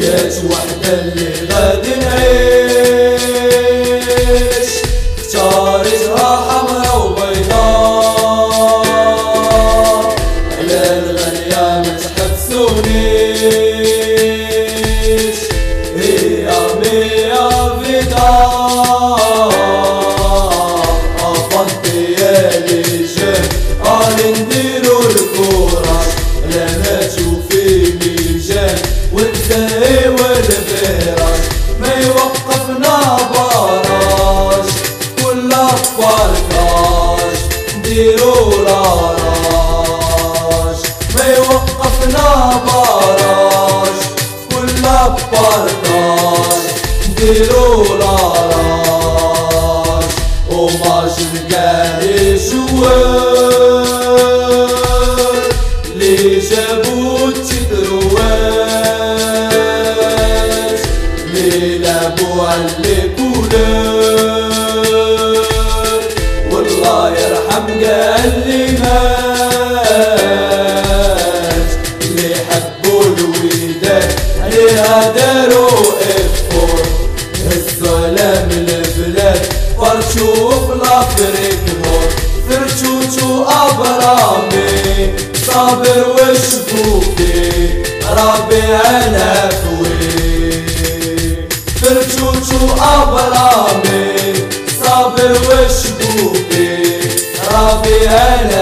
يا وحدة اللي غادي نعيش. اختارتها حمرا وبيضاء على الغنية ما تحبسونيش هي مية فداء. ميجان والدهي والفراش نديرو لاراش ما يوقفنا براش كل باركاش نديرو لاراش وماش نلقاني شوار اللي جابوا التدروات اللي لعبوا على كولر والله يرحم قال لي مات اللي حبوا الوداد عليها داروا افور الظلام البلاد فرشو في الافريك نور فرشوشو أبرامي صابر وشفوفي ربيع الافوي فرشوشو أبرامي ربيع الافوي